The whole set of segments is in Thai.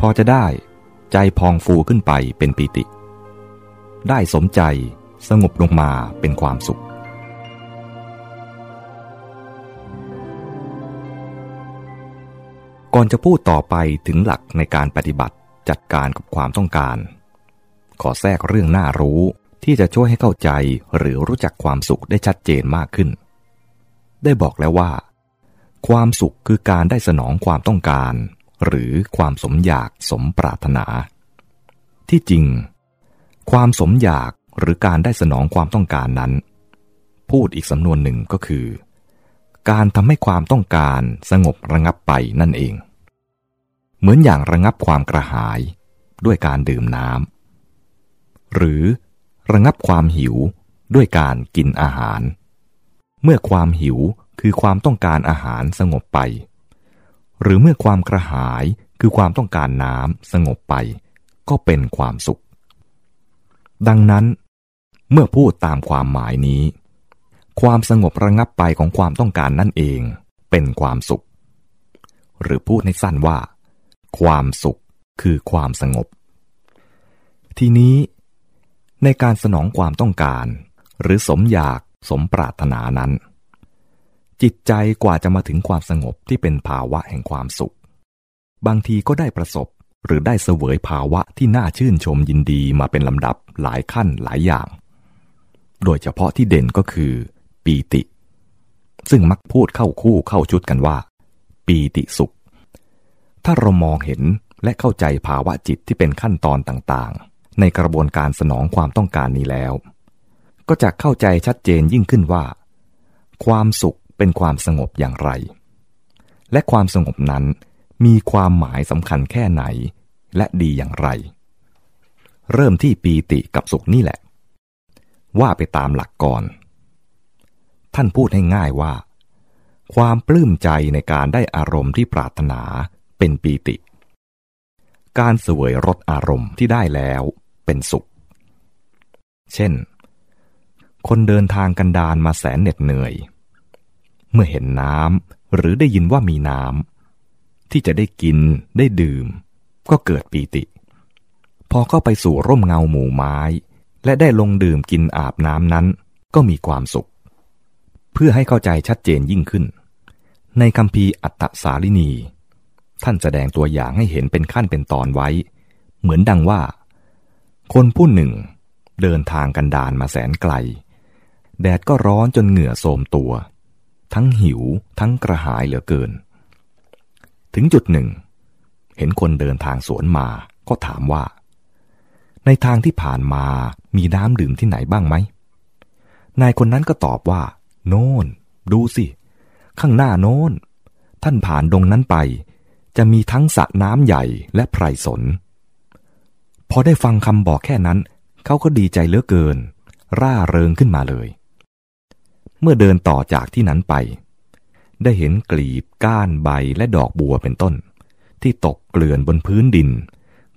พอจะได้ใจพองฟูขึ้นไปเป็นปีติ ได้สมใจสงบลงมาเป็นความสุข ก่อนจะพูดต่อไปถึงหลักในการปฏิบัติจัดการกับความต้องการ ขอแทรกเรื่องน่ารู้ที่จะช่วยให้เข้าใจหรือรู้จักความสุขได้ชัดเจนมากขึ้น ได้บอกแล้วว่า ความสุขคือการได้สนองความต้องการ หรือความสมอยากสมปรารถนา ที่จริง ความสมอยากหรือการได้สนองความต้องการนั้น พูดอีกสำนวนหนึ่งก็คือ การทำให้ความต้องการสงบระงับไปนั่นเอง เหมือนอย่างระงับความกระหายด้วยการดื่มน้ำหรือระงับความหิวด้วยการกินอาหาร เมื่อความหิวคือความต้องการอาหารสงบไป หรือเมื่อความกระหายคือความต้องการน้ำสงบไป ก็เป็นความสุข ดังนั้น เมื่อพูดตามความหมายนี้ ความสงบระงับไปของความต้องการนั่นเองเป็นความสุข หรือพูดในสั้นว่า ความสุขคือความสงบ ทีนี้ ในการสนองความต้องการ หรือสมอยากสมปรารถนานั้น จิตใจกว่าจะมาถึงความสงบที่เป็นภาวะแห่งความสุข บางทีก็ได้ประสบหรือได้เสวยภาวะที่น่าชื่นชมยินดีมาเป็นลำดับหลายขั้นหลายอย่าง โดยเฉพาะที่เด่นก็คือปีติ ซึ่งมักพูดเข้าคู่เข้าชุดกันว่า ปีติสุข ถ้าเรามองเห็นและเข้าใจภาวะจิตที่เป็นขั้นตอนต่างๆ ในกระบวนการสนองความต้องการนี้แล้ว ก็จะเข้าใจชัดเจนยิ่งขึ้นว่า ความสุข เป็นความสงบอย่างไร และความสงบนั้นมีความหมายสำคัญแค่ไหน และดีอย่างไร เริ่มที่ปีติกับสุขนี่แหละ ว่าไปตามหลักก่อน ท่านพูดให้ง่ายว่า ความปลื้มใจในการได้อารมณ์ที่ปรารถนาเป็นปีติ การเสวยรสอารมณ์ที่ได้แล้วเป็นสุข เช่น คนเดินทางกันดานมาแสนเหน็ดเหนื่อย เมื่อเห็นน้ำหรือได้ยินว่ามีน้ำที่จะได้กินได้ดื่ม ก็เกิดปีติ พอเข้าไปสู่ร่มเงาหมู่ไม้ และได้ลงดื่มกินอาบน้ำนั้น ก็มีความสุข เพื่อให้เข้าใจชัดเจนยิ่งขึ้น ในคำพีอัตตสาลินี ท่านแสดงตัวอย่างให้เห็นเป็นขั้นเป็นตอนไว้ เหมือนดังว่า คนผู้หนึ่ง เดินทางกันดานมาแสนไกล แดดก็ร้อนจนเหงื่อโทมตัว ทั้งหิวทั้งกระหายเหลือเกิน ถึงจุดหนึ่ง เห็นคนเดินทางสวนมาก็ถามว่า ในทางที่ผ่านมามีน้ำดื่มที่ไหนบ้างไหม นายคนนั้นก็ตอบว่า โน่น ดูสิ ข้างหน้าโน้น ท่านผ่านดงนั้นไป จะมีทั้งสระน้ำใหญ่และไพรสน พอได้ฟังคำบอกแค่นั้น เขาก็ดีใจเหลือเกิน ร่าเริงขึ้นมาเลย เมื่อเดินต่อจากที่นั้นไป ได้เห็นกลีบก้านใบและดอกบัวเป็นต้น ที่ตกเกลื่อนบนพื้นดิน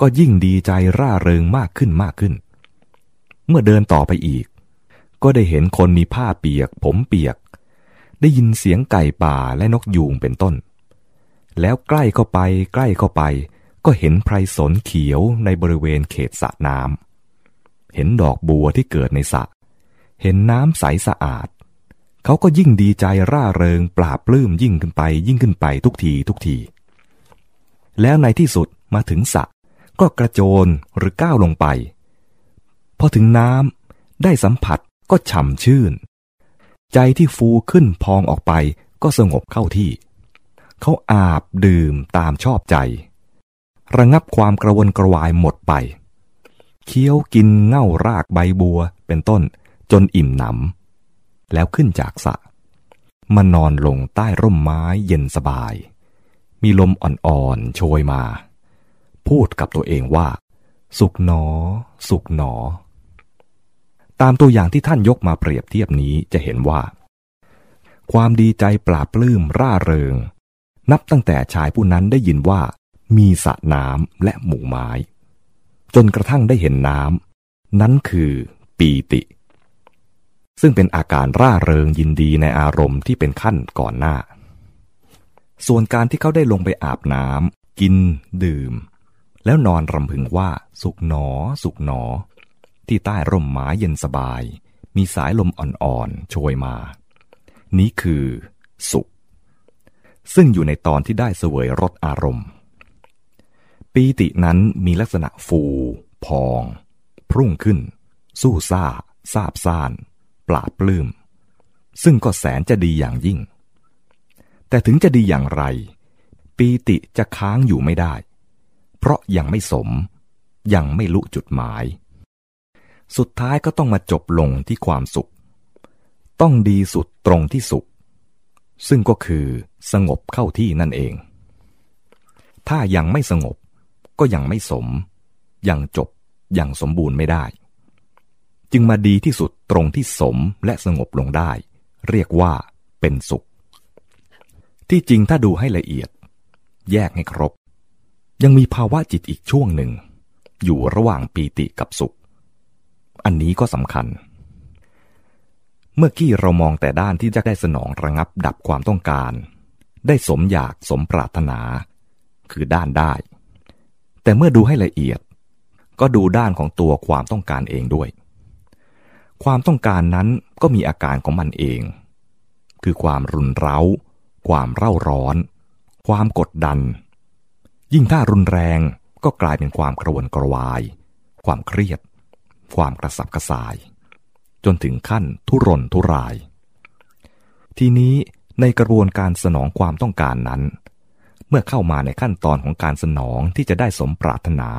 ก็ยิ่งดีใจร่าเริงมากขึ้นมากขึ้น เมื่อเดินต่อไปอีก ก็ได้เห็นคนมีผ้าเปียก ผมเปียก ได้ยินเสียงไก่ป่าและนกยูงเป็นต้น แล้วใกล้เข้าไปใกล้เข้าไป ก็เห็นไพรสนเขียวในบริเวณเขตสระน้ำเห็นดอกบัวที่เกิดในสระ เห็นน้ำใสสะอาด เขาก็ยิ่งดีใจร่าเริงปราบปลื้มยิ่งขึ้นไป ยิ่งขึ้นไปทุกทีทุกที แล้วในที่สุดมาถึงสระก็กระโจนหรือก้าวลงไป พอถึงน้ำได้สัมผัสก็ฉ่ำชื่น ใจที่ฟูขึ้นพองออกไปก็สงบเข้าที่ เขาอาบดื่มตามชอบใจ ระงับความกระวนกระวายหมดไป เคี้ยวกินเง่ารากใบบัวเป็นต้นจนอิ่มหนำ แล้วขึ้นจากสระมานอนลงใต้ร่มไม้เย็นสบาย มีลมอ่อนๆโชยมา พูดกับตัวเองว่า สุขหนอ สุขหนอ ตามตัวอย่างที่ท่านยกมาเปรียบเทียบนี้จะเห็นว่า ความดีใจปราบปลื้มร่าเริง นับตั้งแต่ชายผู้นั้นได้ยินว่า มีสระน้ำและหมู่ไม้ จนกระทั่งได้เห็นน้ำนั้นคือปีติ ซึ่งเป็นอาการร่าเริงยินดีในอารมณ์ที่เป็นขั้นก่อนหน้า ส่วนการที่เขาได้ลงไปอาบน้ำกิน ดื่ม แล้วนอนรำพึงว่าสุขหนอ สุขหนอ ที่ใต้ร่มไม้เย็นสบาย มีสายลมอ่อนๆโชยมา นี้คือสุข ซึ่งอยู่ในตอนที่ได้เสวยรสอารมณ์ ปีตินั้นมีลักษณะฟู พอง พรุ่งขึ้น สู้ซ่าซาบซ่าน ปราบปลื้ม ซึ่งก็แสนจะดีอย่างยิ่ง แต่ถึงจะดีอย่างไร ปีติจะค้างอยู่ไม่ได้ เพราะยังไม่สม ยังไม่ลุจุดหมาย สุดท้ายก็ต้องมาจบลงที่ความสุข ต้องดีสุดตรงที่สุข ซึ่งก็คือสงบเข้าที่นั่นเอง ถ้ายังไม่สงบก็ยังไม่สม ยังจบ ยังสมบูรณ์ไม่ได้ จึงมาดีที่สุดตรงที่สมและสงบลงได้ เรียกว่าเป็นสุข ที่จริงถ้าดูให้ละเอียด แยกให้ครบ ยังมีภาวะจิตอีกช่วงหนึ่ง อยู่ระหว่างปีติกับสุข อันนี้ก็สำคัญ เมื่อกี้เรามองแต่ด้านที่จะได้สนองระงับดับความต้องการ ได้สมอยากสมปรารถนา คือด้านได้ แต่เมื่อดูให้ละเอียด ก็ดูด้านของตัวความต้องการเองด้วย ความต้องการนั้นก็มีอาการของมันเอง คือความรุนเร้า ความเร่าร้อน ความกดดัน ยิ่งถ้ารุนแรงก็กลายเป็นความกระวนกระวาย ความเครียด ความกระสับกระส่าย จนถึงขั้นทุรนทุราย ทีนี้ในกระบวนการสนองความต้องการนั้น เมื่อเข้ามาในขั้นตอนของการสนองที่จะได้สมปรารถนา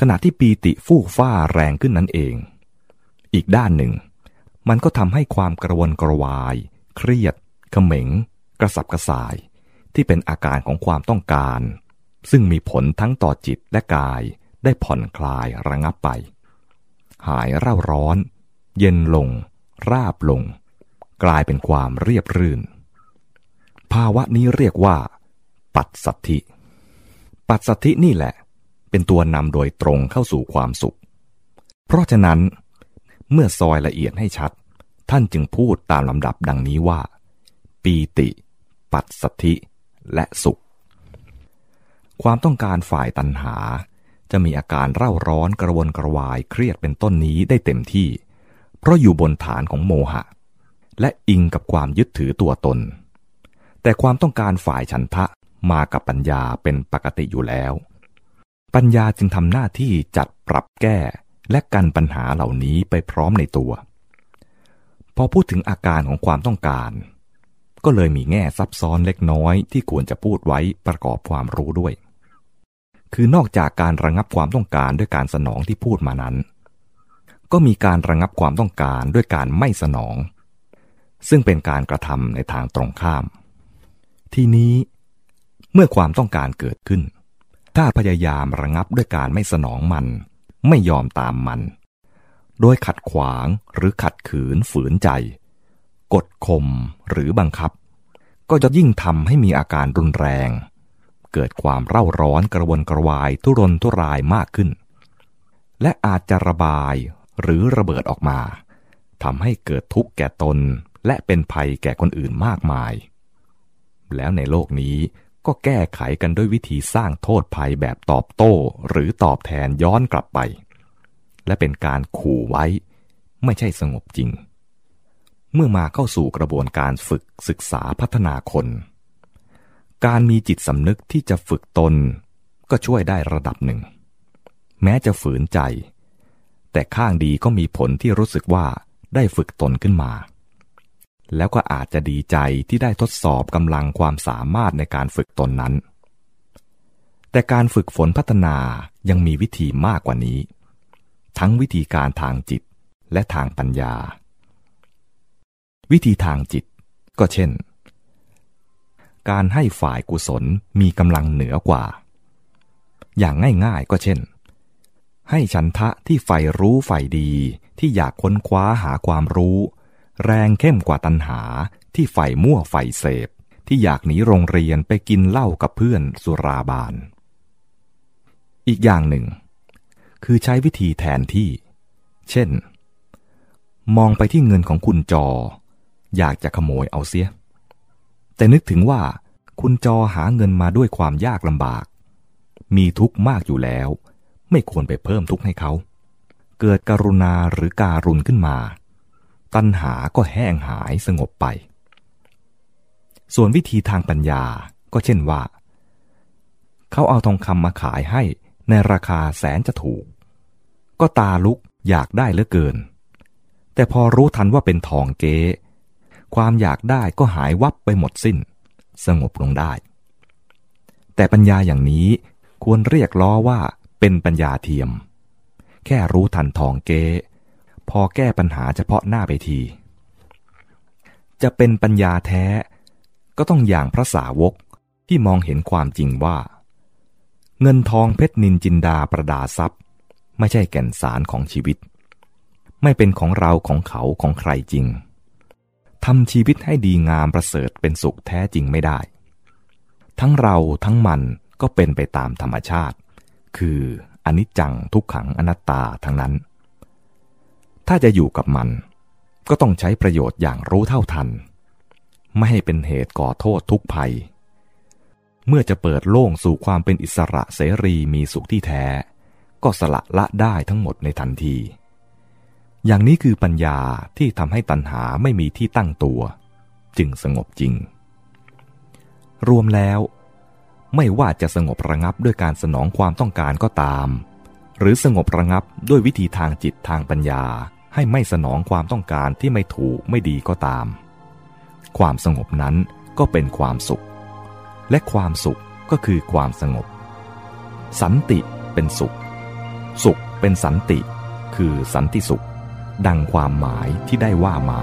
ขณะที่ปีติฟู่ฟ้าแรงขึ้นนั้นเอง อีกด้านหนึ่ง มันก็ทำให้ความกระวนกระวาย เครียดเขม็ง กระสับกระส่าย ที่เป็นอาการของความต้องการ ซึ่งมีผลทั้งต่อจิตและกายได้ผ่อนคลายระงับไป หายเร่าร้อน เย็นลง ราบลง กลายเป็นความเรียบรื่น ภาวะนี้เรียกว่า ปัจสัทธิ ปัจสัทธินี่แหละ เป็นตัวนำโดยตรงเข้าสู่ความสุข เพราะฉะนั้น เมื่อซอยละเอียดให้ชัด ท่านจึงพูดตามลำดับดังนี้ว่า ปีติ ปัสสธิและสุข ความต้องการฝ่ายตัณหา จะมีอาการเร่าร้อนกระวนกระวายเครียดเป็นต้นนี้ได้เต็มที่ เพราะอยู่บนฐานของโมหะ และอิงกับความยึดถือตัวตน แต่ความต้องการฝ่ายฉันทะมากับปัญญาเป็นปกติอยู่แล้ว ปัญญาจึงทำหน้าที่จัดปรับแก้ และกันปัญหาเหล่านี้ไปพร้อมในตัว พอพูดถึงอาการของความต้องการ ก็เลยมีแง่ซับซ้อนเล็กน้อยที่ควรจะพูดไว้ประกอบความรู้ด้วย คือนอกจากการระงับความต้องการด้วยการสนองที่พูดมานั้น ก็มีการระงับความต้องการด้วยการไม่สนอง ซึ่งเป็นการกระทำในทางตรงข้าม ทีนี้ เมื่อความต้องการเกิดขึ้นถ้าพยายามระงับด้วยการไม่สนองมัน ไม่ยอมตามมัน โดยขัดขวางหรือขัดขืนฝืนใจ กดข่มหรือบังคับ ก็จะยิ่งทำให้มีอาการรุนแรง เกิดความเร่าร้อนกระวนกระวายทุรนทุรายมากขึ้น และอาจจะระบายหรือระเบิดออกมาทำให้เกิดทุกข์แก่ตนและเป็นภัยแก่คนอื่นมากมาย แล้วในโลกนี้ ก็แก้ไขกันด้วยวิธีสร้างโทษภัยแบบตอบโต้ หรือตอบแทนย้อนกลับไป และเป็นการขู่ไว้ ไม่ใช่สงบจริง เมื่อมาเข้าสู่กระบวนการฝึกศึกษาพัฒนาคน การมีจิตสำนึกที่จะฝึกตน ก็ช่วยได้ระดับหนึ่ง แม้จะฝืนใจ แต่ข้างดีก็มีผลที่รู้สึกว่าได้ฝึกตนขึ้นมา แล้วก็อาจจะดีใจที่ได้ทดสอบกำลังความสามารถในการฝึกตนนั้น แต่การฝึกฝนพัฒนายังมีวิธีมากกว่านี้ ทั้งวิธีการทางจิตและทางปัญญา วิธีทางจิตก็เช่น การให้ฝ่ายกุศลมีกำลังเหนือกว่า อย่างง่ายๆก็เช่น ให้ฉันทะที่ใฝ่รู้ใฝ่ดีที่อยากค้นคว้าหาความรู้ แรงเข้มกว่าตันหาที่ใฝ่มั่วใฝ่เสพ ที่อยากหนีโรงเรียนไปกินเหล้ากับเพื่อนสุราบาน อีกอย่างหนึ่ง คือใช้วิธีแทนที่ เช่น มองไปที่เงินของคุณจอ อยากจะขโมยเอาเสีย แต่นึกถึงว่าคุณจอหาเงินมาด้วยความยากลำบาก มีทุกข์มากอยู่แล้ว ไม่ควรไปเพิ่มทุกข์ให้เขา เกิดกรุณาหรือการุณขึ้นมา ตัณหาก็แห้งหายสงบไป ส่วนวิธีทางปัญญาก็เช่นว่า เขาเอาทองคำมาขายให้ในราคาแสนจะถูก ก็ตาลุกอยากได้เหลือเกิน แต่พอรู้ทันว่าเป็นทองเก๊ความอยากได้ก็หายวับไปหมดสิ้น สงบลงได้ แต่ปัญญาอย่างนี้ควรเรียกล้อว่าเป็นปัญญาเทียม แค่รู้ทันทองเก๊ พอแก้ปัญหาเฉพาะหน้าไปที จะเป็นปัญญาแท้ ก็ต้องอย่างพระสาวกที่มองเห็นความจริงว่า เงินทองเพชรนินจินดาประดาทรัพย์ ไม่ใช่แก่นสารของชีวิต ไม่เป็นของเราของเขาของใครจริงทำชีวิตให้ดีงามประเสริฐเป็นสุขแท้จริงไม่ได้ ทั้งเราทั้งมันก็เป็นไปตามธรรมชาติ คืออนิจจังทุกขังอนัตตาทั้งนั้น ถ้าจะอยู่กับมัน ก็ต้องใช้ประโยชน์อย่างรู้เท่าทัน ไม่ให้เป็นเหตุก่อโทษทุกภัย เมื่อจะเปิดโล่งสู่ความเป็นอิสระเสรีมีสุขที่แท้ ก็สละละได้ทั้งหมดในทันที อย่างนี้คือปัญญาที่ทำให้ตัณหาไม่มีที่ตั้งตัว จึงสงบจริง รวมแล้วไม่ว่าจะสงบระงับด้วยการสนองความต้องการก็ตาม หรือสงบระงับด้วยวิธีทางจิตทางปัญญา ให้ไม่สนองความต้องการที่ไม่ถูกไม่ดีก็ตาม ความสงบนั้นก็เป็นความสุข และความสุขก็คือความสงบ สันติเป็นสุข สุขเป็นสันติ คือสันติสุข ดังความหมายที่ได้ว่ามา